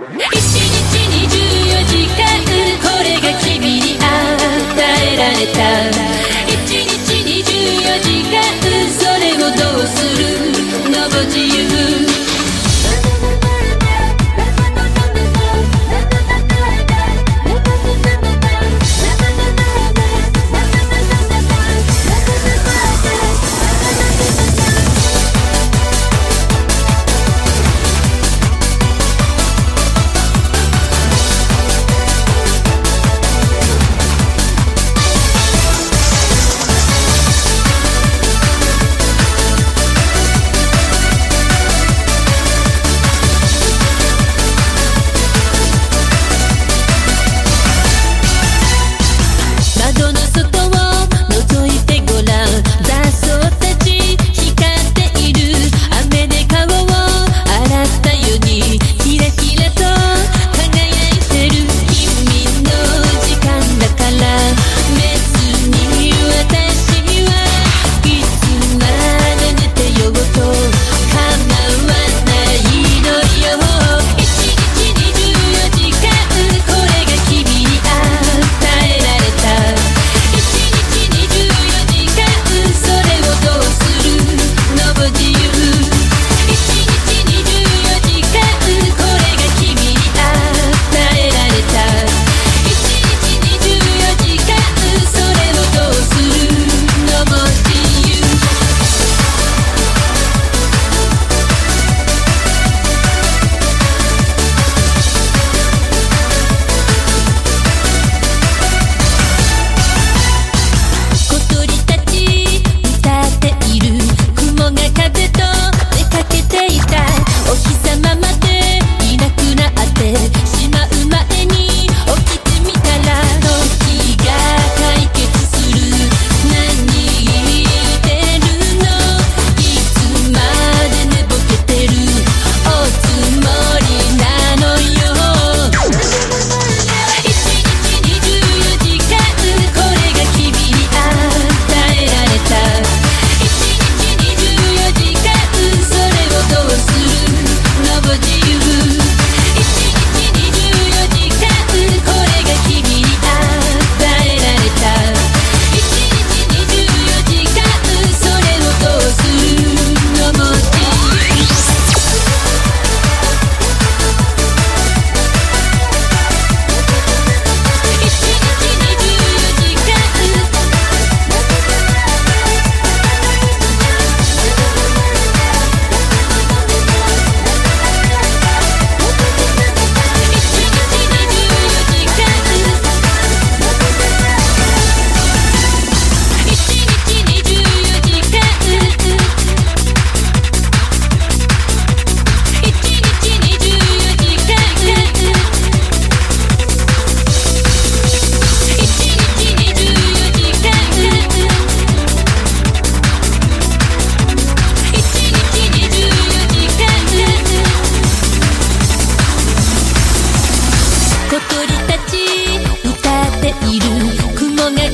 これが君に与えられた。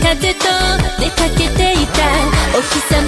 風と出かけていた。お日様